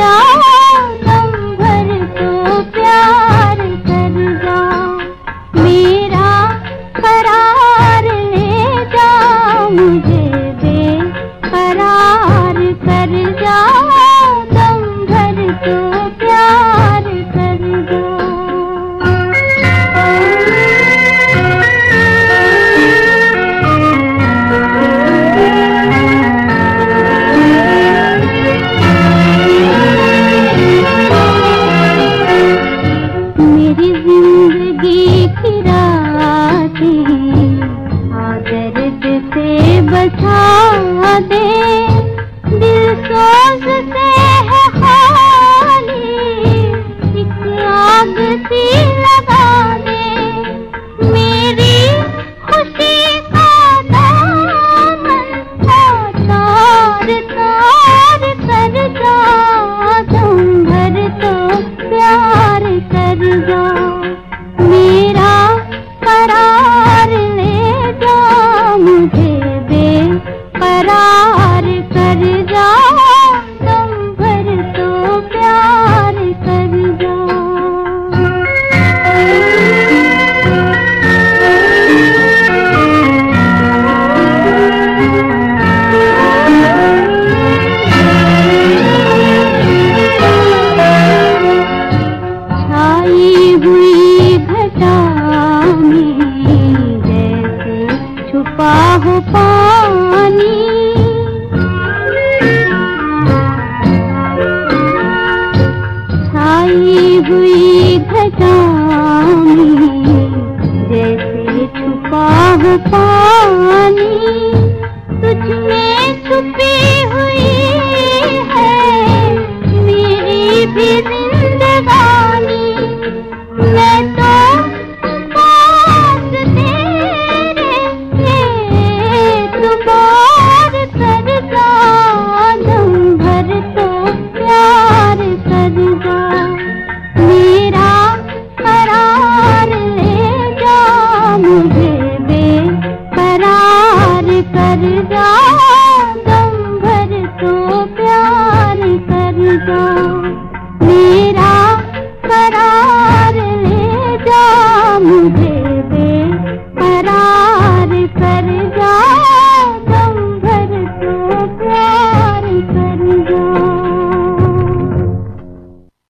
जा बसा दे जैसे छुपा हो पानी। छाई हुई घटा जैसे छुपा हो पानी। you.